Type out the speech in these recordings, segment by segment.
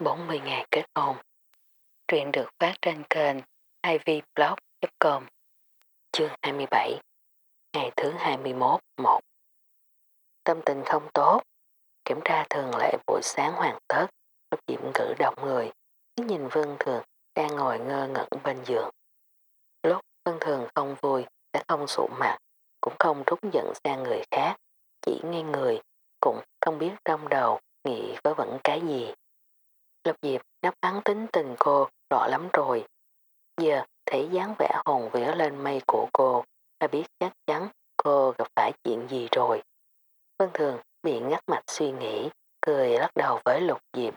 40 ngày kết hôn. Truyện được phát trên kênh ivblog.com Chương 27 Ngày thứ 21 1 Tâm tình không tốt Kiểm tra thường lệ buổi sáng hoàn tất Lúc diệm cử động người Nhìn Vân Thường đang ngồi ngơ ngẩn bên giường. Lúc Vân Thường không vui, đã không sụ mặt, cũng không rút giận sang người khác, chỉ nghe người, cũng không biết trong đầu nghĩ với vẫn cái gì. Lục Diệp nắp án tính tình cô rõ lắm rồi. Giờ thấy dáng vẻ hồn vía lên mây của cô đã biết chắc chắn cô gặp phải chuyện gì rồi. Vân Thường bị ngắt mạch suy nghĩ, cười lắc đầu với Lục Diệp.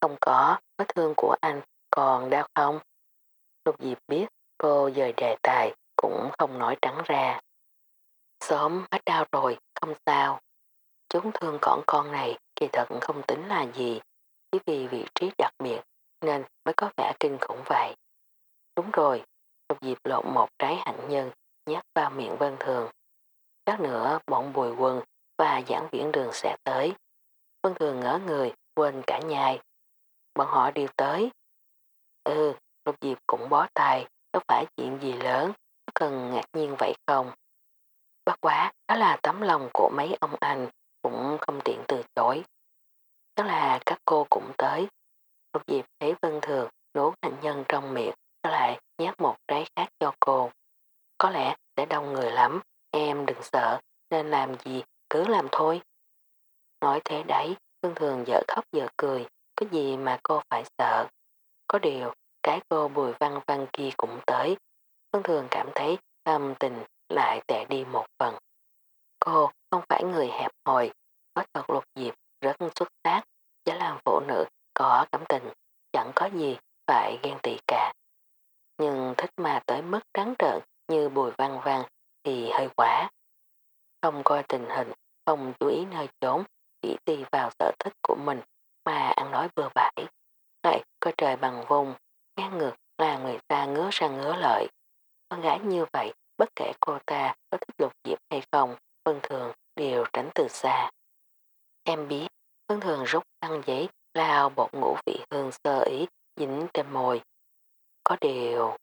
Không có, vết thương của anh còn đau không? Lục Diệp biết cô dời đề tài cũng không nói trắng ra. Sớm hết đau rồi, không sao. Chúng thương còn con này kỳ thật không tính là gì, chỉ vì vị trí đặc biệt nên mới có vẻ kinh khủng vậy. Đúng rồi, Lục Diệp lộn một trái hạnh nhân nhát vào miệng vân thường. Chắc nữa bọn bùi quân và giảng viễn đường sẽ tới. Vân thường ngỡ người quên cả nhai. Bọn họ đều tới. Ừ, Lục Diệp cũng bó tay, có phải chuyện gì lớn, có cần ngạc nhiên vậy không? Bất quá, đó là tấm lòng của mấy ông anh, cũng không tiện từ chối chắc là các cô cũng tới. Lục Diệp thấy Vân Thường nuốt hành nhân trong miệng, nó lại nhát một trái khác cho cô. Có lẽ sẽ đông người lắm, em đừng sợ, nên làm gì cứ làm thôi. Nói thế đấy, Vân Thường dở khóc dở cười, có gì mà cô phải sợ. Có điều, cái cô bùi văn văn kia cũng tới. Vân Thường cảm thấy tâm tình lại tệ đi một phần. Cô không phải người hẹp hòi, có thật lục diệp rất xuất sắc, giá làm phụ nữ có cảm tình, chẳng có gì phải ghen tị cả. Nhưng thích mà tới mức trắng trợn như bùi văn văn thì hơi quá. Không coi tình hình, không chú ý nơi trốn, chỉ tùy vào sở thích của mình mà ăn nói vừa bãi. Lại coi trời bằng vùng, ngang ngược là người ta ngứa sang ngứa lợi. Con gái như vậy, bất kể cô ta có thích lục diệp hay không, bình Thường đều tránh từ xa. Em biết, Vân Thường rút khăn giấy, lao bột ngũ vị hương sơ ý, dính trên môi. Có điều,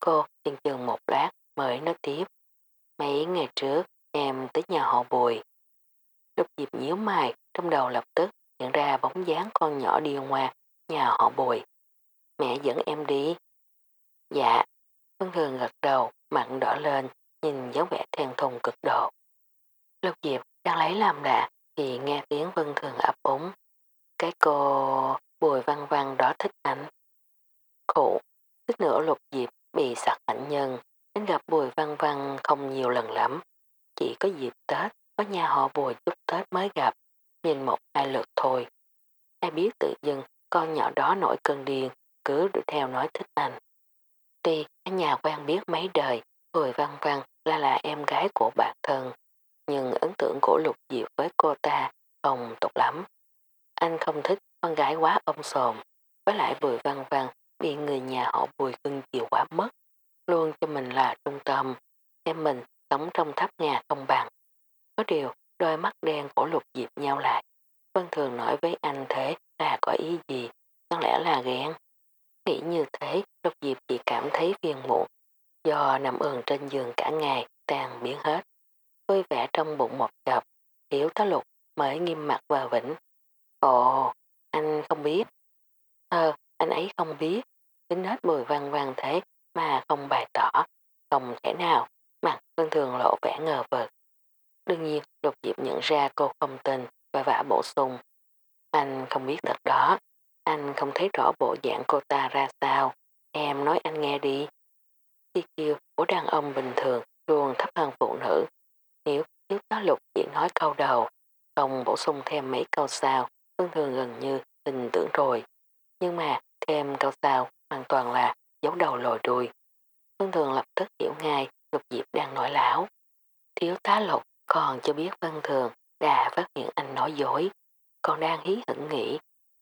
cô tiên chừng một lát mới nói tiếp. Mấy ngày trước, em tới nhà họ bùi. Lúc dịp nhíu mày, trong đầu lập tức nhận ra bóng dáng con nhỏ điêu ngoa, nhà họ bùi. Mẹ dẫn em đi. Dạ, Vân Thường gật đầu, mặn đỏ lên, nhìn dấu vẻ thèn thùng cực độ. Lục Diệp đang lấy làm lạ thì nghe tiếng Vân Thường ấp úng. Cái cô bùi văn văn đó thích anh. Khổ, thích nữa Lục Diệp bị sặc hạnh nhân, đến gặp bùi văn văn không nhiều lần lắm. Chỉ có dịp Tết, có nhà họ bùi chút Tết mới gặp, nhìn một hai lượt thôi. Ai biết tự dưng con nhỏ đó nổi cơn điên, cứ đuổi theo nói thích anh. Tuy ở nhà quen biết mấy đời, Bùi Văn Văn là là em gái của bạn thân, nhưng ấn tượng của Lục Diệp với cô ta không tốt lắm. Anh không thích con gái quá ông sồn, với lại Bùi Văn Văn bị người nhà họ Bùi cưng chiều quá mất, luôn cho mình là trung tâm, xem mình sống trong tháp nhà không bằng. Có điều, đôi mắt đen của Lục Diệp nhau lại. Vân thường nói với anh thế là có ý gì, chẳng lẽ là ghen. Nghĩ như thế, Lục Diệp chỉ cảm thấy phiền muộn, do nằm ườn trên giường cả ngày, tan biến hết. Vui vẻ trong bụng một chập, hiểu tá lục mới nghiêm mặt và vĩnh. Ồ, anh không biết. Ờ, anh ấy không biết. Tính hết bùi văn văn thế mà không bày tỏ. Không thể nào, mặt Vân Thường lộ vẻ ngờ vực. Đương nhiên, Lục Diệp nhận ra cô không tin và vả bổ sung. Anh không biết thật đó. Anh không thấy rõ bộ dạng cô ta ra sao. Em nói anh nghe đi. Chi kiêu của đàn ông bình thường luôn thấp hơn phụ nữ. Nếu thiếu tá lục chỉ nói câu đầu, không bổ sung thêm mấy câu sau, thường thường gần như tình tưởng rồi. Nhưng mà thêm câu sau hoàn toàn là giấu đầu lồi đuôi. Vân Thường lập tức hiểu ngay Lục Diệp đang nói lão Thiếu tá lục còn chưa biết Vân Thường đã phát hiện anh nói dối. Còn đang hí hửng nghĩ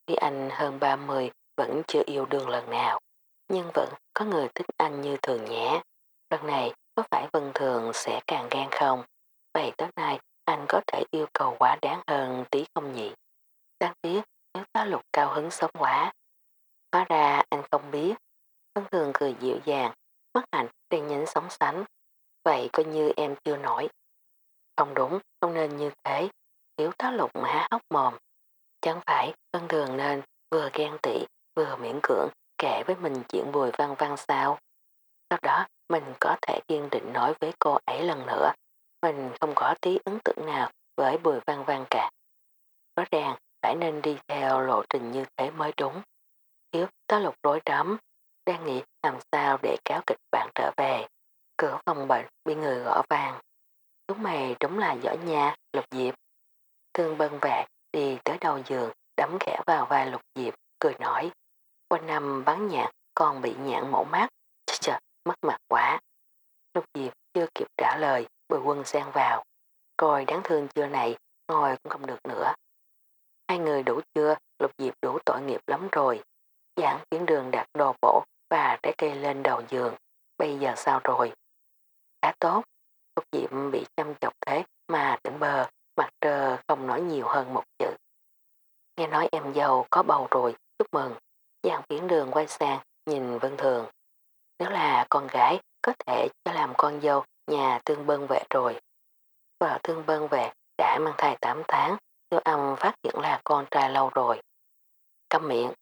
khi anh hơn 30 vẫn chưa yêu đương lần nào. Nhưng vẫn có người thích anh như thường nhé. Lần này có phải Vân Thường sẽ càng gan không? Vậy tới nay anh có thể yêu cầu quá đáng hơn tí không nhỉ? Đáng tiếc nếu tá lục cao hứng sống quá. Hóa ra anh không biết. Vân thường cười dịu dàng, mắt hạnh đang nhánh sóng sánh. Vậy coi như em chưa nổi. Không đúng, không nên như thế. Thiếu tá lục há hốc mồm. Chẳng phải Vân thường nên vừa ghen tị vừa miễn cưỡng kể với mình chuyện bùi văn văn sao. Sau đó mình có thể kiên định nói với cô ấy lần nữa. Mình không có tí ấn tượng nào với bùi văn văn cả. Rõ ràng phải nên đi theo lộ trình như thế mới đúng. Hiếu tá lục rối rắm, đang nghĩ làm sao để kéo kịch bản trở về. Cửa phòng bệnh bị người gõ vàng. Chúng mày đúng là giỏi nha, lục diệp. Thương bân vệ đi tới đầu giường, đấm khẽ vào vai lục diệp, cười nói. Quanh năm bắn nhạc, còn bị nhạn mổ mắt, chà chà, mất mặt quá. Lục diệp chưa kịp trả lời, bùi quân xen vào. Coi đáng thương chưa này, ngồi cũng không được nữa. Hai người đủ chưa, lục diệp đủ tội nghiệp lắm rồi. Giảng tuyến đường đặt đồ bổ và trái cây lên đầu giường. Bây giờ sao rồi? Khá tốt. Lục diệp bị chăm chọc thế mà tỉnh bờ, mặt trơ không nói nhiều hơn một chữ. Nghe nói em dâu có bầu rồi, chúc mừng. Giảng phiến đường quay sang, nhìn Vân Thường. Nếu là con gái, có thể cho làm con dâu nhà thương bân vệ rồi. Vợ thương bân vệ đã mang thai 8 tháng, tiêu âm phát hiện là con trai lâu rồi. Câm miệng,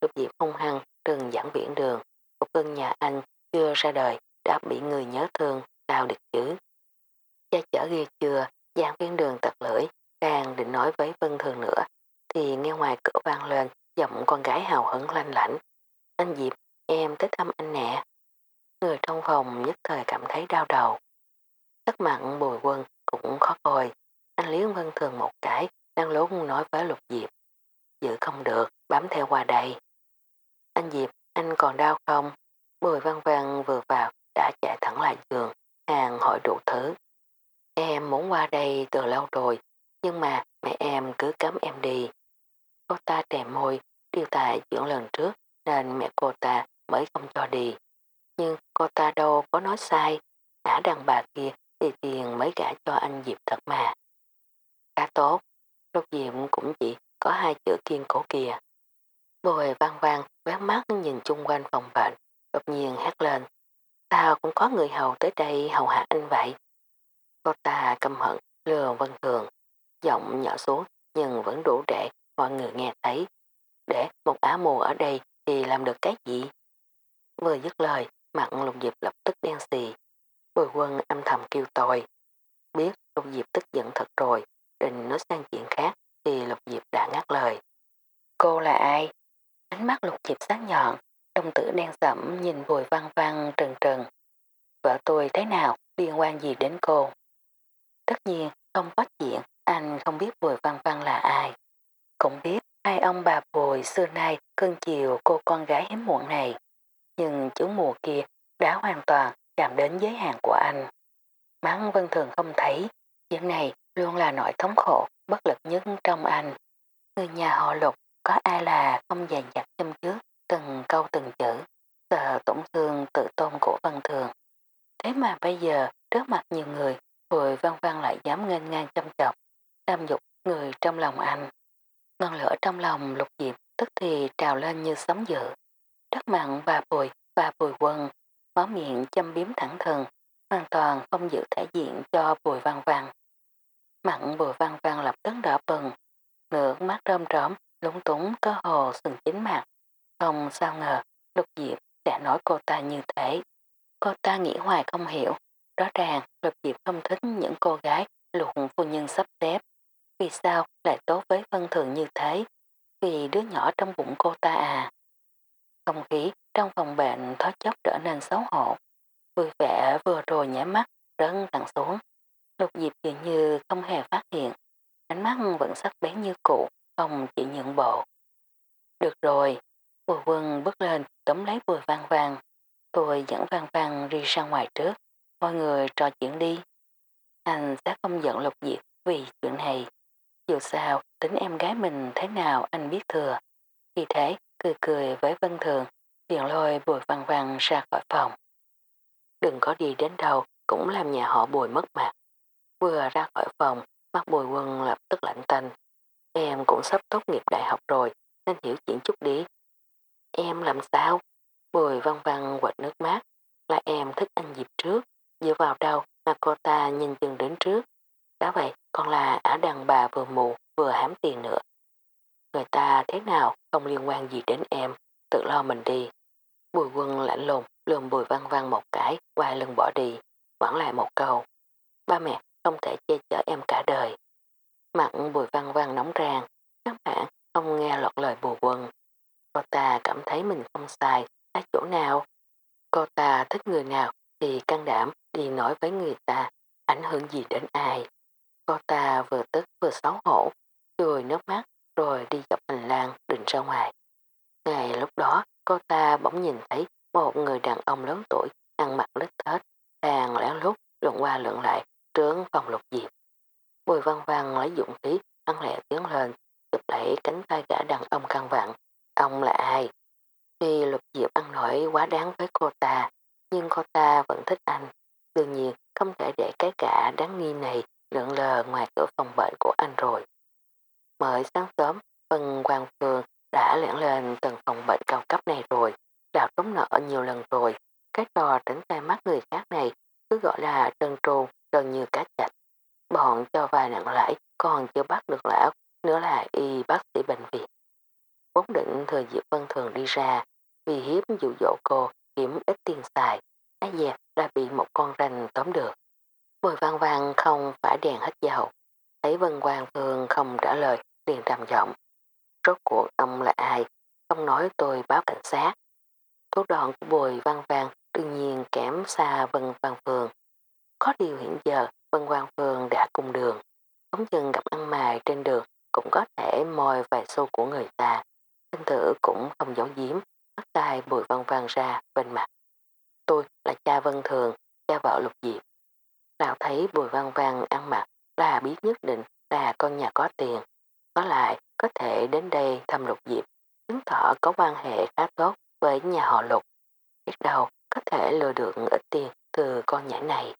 lục diệp hung hăng trừng giảng viễn đường, một cưng nhà anh chưa ra đời đã bị người nhớ thương, sao được chứ. Cha chở ghi chưa, giảng viễn đường tật lưỡi, càng định nói với Vân Thường nữa, thì nghe ngoài cửa vang lên giọng con gái hào hứng lanh lảnh. Anh Diệp, em tới thăm anh nè. Người trong phòng nhất thời cảm thấy đau đầu. Sắc mặn bùi quân cũng khó coi. Anh lý Vân Thường một cái, đang lốn nói với Lục Diệp. Giữ không được, bám theo qua đây. Anh Diệp, anh còn đau không? Bùi văn văn vừa vào, đã chạy thẳng lại giường, hàng hỏi đủ thứ. Em muốn qua đây từ lâu rồi, nhưng mà mẹ em cứ cấm em đi. Cô ta trề môi, điều tại chuyện lần trước nên mẹ cô ta mới không cho đi. Nhưng cô ta đâu có nói sai, ả đàn bà kia thì tiền mới gả cho anh Diệp thật mà. Khá tốt, lúc Diệp cũng chỉ có hai chữ kiên cố kìa. Bồi vang vang quét mắt nhìn chung quanh phòng bệnh, đột nhiên hét lên. Sao cũng có người hầu tới đây hầu hạ anh vậy? Cô ta căm hận lừa vân thường, giọng nhỏ xuống nhưng vẫn đủ để mọi người nghe thấy. Để một á mù ở đây thì làm được cái gì? Vừa dứt lời, mặt lục diệp lập tức đen xì. Bùi quân âm thầm kêu tôi. Biết lục diệp tức giận thật rồi, định nói sang chuyện khác thì lục diệp đã ngắt lời. Cô là ai? Ánh mắt lục diệp sắc nhọn, đồng tử đen sẫm nhìn bùi văn văn trừng trừng. Vợ tôi thế nào, liên quan gì đến cô? Tất nhiên, không có chuyện, anh không biết bùi văn văn là ai. Cũng biết hai ông bà bùi xưa nay cưng chiều cô con gái hiếm muộn này. Nhưng chú mùa kia đã hoàn toàn chạm đến giới hạn của anh. Mắng Vân Thường không thấy, chuyện này luôn là nỗi thống khổ, bất lực nhất trong anh. Người nhà họ lục có ai là không dày dặt châm trước từng câu từng chữ, sợ tổn thương tự tôn của Vân Thường. Thế mà bây giờ, trước mặt nhiều người, Bùi Văn Văn lại dám nghênh ngang châm chọc, làm dục người trong lòng anh. Ngọn lửa trong lòng lục diệp tức thì trào lên như sóng dữ. Đất mặn và bùi và bùi quân, máu miệng châm biếm thẳng thừng, hoàn toàn không giữ thể diện cho bùi văn văn. Mặn bùi văn văn lập tức đỏ bừng, nước mắt rơm rớm, lúng túng cơ hồ sừng chính mặt. Không sao ngờ, lục diệp sẽ nói cô ta như thế. Cô ta nghĩ hoài không hiểu, rõ ràng lục diệp không thích những cô gái luận phu nhân sắp xếp. Vì sao lại tốt với Vân Thường như thế? Vì đứa nhỏ trong bụng cô ta à? Không khí trong phòng bệnh thoát chốc trở nên xấu hổ. Vui vẻ vừa rồi nhảy mắt rớn thẳng xuống. Lục diệp dường như không hề phát hiện. Ánh mắt vẫn sắc bén như cũ, không chỉ nhượng bộ. Được rồi, bùi quân bước lên tóm lấy bùi vang vang. Tôi dẫn vang vang đi ra ngoài trước. Mọi người trò chuyện đi. Anh sẽ không giận lục diệp vì chuyện này. Dù sao, tính em gái mình thế nào anh biết thừa. Vì thế, cười cười với Vân Thường, liền lôi bùi văn văn ra khỏi phòng. Đừng có đi đến đâu, cũng làm nhà họ bùi mất mặt. Vừa ra khỏi phòng, mắt bùi quân lập tức lạnh tanh. em cũng sắp tốt nghiệp đại học rồi, nên hiểu chuyện chút đi. Em làm sao? Bùi văn văn quệt nước mắt, là em thích anh Diệp trước, dựa vào đâu mà cô ta nhìn chừng đến trước. Đã vậy, còn là ả đàn bà vừa mù vừa hám tiền nữa. Người ta thế nào không liên quan gì đến em, tự lo mình đi. Bùi quân lạnh lùng lườm bùi văn văn một cái, quay lưng bỏ đi, quẳng lại một câu. Ba mẹ không thể che chở em cả đời. Mặt bùi văn văn nóng ràng, các bạn không nghe lọt lời bùi quân. Cô ta cảm thấy mình không sai, ở chỗ nào. Cô ta thích người nào thì can đảm đi nói với người ta, ảnh hưởng gì đến ai. Cô ta vừa tức vừa xấu hổ, cười nước mắt rồi đi dọc hành lang định ra ngoài. Ngày lúc đó cô ta bỗng nhìn thấy một người đàn ông lớn tuổi ăn mặc lít thết đang lén lút lượn qua lượn lại trướng phòng lục diệp. Bùi văn văn lấy dụng khí ăn lẹ tiến lên chụp đẩy cánh tay gã đàn ông căng vặn. Ông là ai? Tuy lục diệp ăn nổi quá đáng với cô ta nhưng cô ta vẫn thích anh. Đương nhiên không thể để cái cả đáng nghi này lượn lờ ngoài cửa phòng bệnh của anh rồi. Mới sáng sớm, Vân hoàng Phương đã lẻn lên từng phòng bệnh cao cấp này rồi, đào trống nợ nhiều lần rồi. Cái trò tỉnh tai mắt người khác này cứ gọi là trơn trù gần như cá chạch. Bọn cho vài nặng lãi còn chưa bắt được lão, nữa là y bác sĩ bệnh viện. Vốn định thời Diệp Vân Thường đi ra, vì hiếp dụ dỗ cô kiếm ít tiền xài, ái dẹp đã bị một con ranh tóm được. Bồi văn văn không phải đèn hết dầu, thấy Vân Quang Phương không trả lời liền trầm giọng. Rốt cuộc ông là ai? Không nói tôi báo cảnh sát. Thủ đoạn của Bùi Văn vàng đương nhiên kém xa Vân Văn Phường. Có điều hiện giờ Vân Văn Phường đã cùng đường. Không chừng gặp ăn mài trên đường cũng có thể môi vài xu của người ta. Thanh tử cũng không giấu giếm, bắt tay Bùi Văn Văn ra bên mặt. Tôi là cha Vân Thường, cha vợ Lục Diệp. Lão thấy Bùi Văn Văn ăn mặc là biết nhất định là con nhà có tiền. Có lại có thể đến đây thăm Lục Diệp, chứng tỏ có quan hệ khá tốt với nhà họ Lục. Biết đâu có thể lừa được ít tiền từ con nhãi này.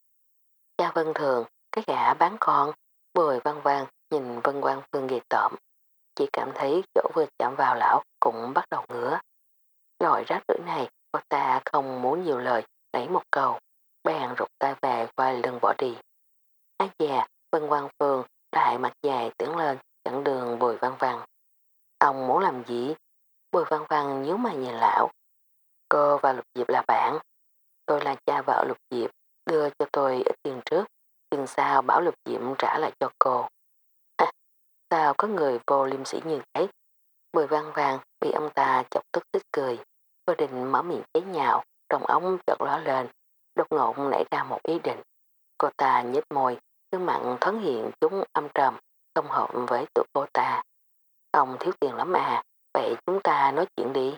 Cha Vân Thường, cái gã bán con, bồi Văn Văn nhìn Vân Quang Phương ghê tởm. Chỉ cảm thấy chỗ vừa chạm vào lão cũng bắt đầu ngứa. Loại rác rưởi này cô ta không muốn nhiều lời lấy một câu. Bèn rụt tay về qua lưng bỏ đi. Ác già, Vân Quang Phương đại mặt dài tưởng lên chặn đường bồi Văn Văn. Ông muốn làm gì? Bùi Văn Văn nhíu mà nhìn lão. Cô và Lục Diệp là bạn. Tôi là cha vợ Lục Diệp, đưa cho tôi ít tiền trước. tiền sao bảo Lục Diệp trả lại cho cô. À, sao có người vô liêm sĩ như thế? Bùi Văn Văn bị ông ta chọc tức tích cười. Cô định mở miệng chế nhạo, trong ống chợt ló lên. Đột ngột nảy ra một ý định. Cô ta nhếch môi, gương mặn thoáng hiện chúng âm trầm, không hợp với tụi cô ta. Ông thiếu tiền lắm à, vậy chúng ta nói chuyện đi.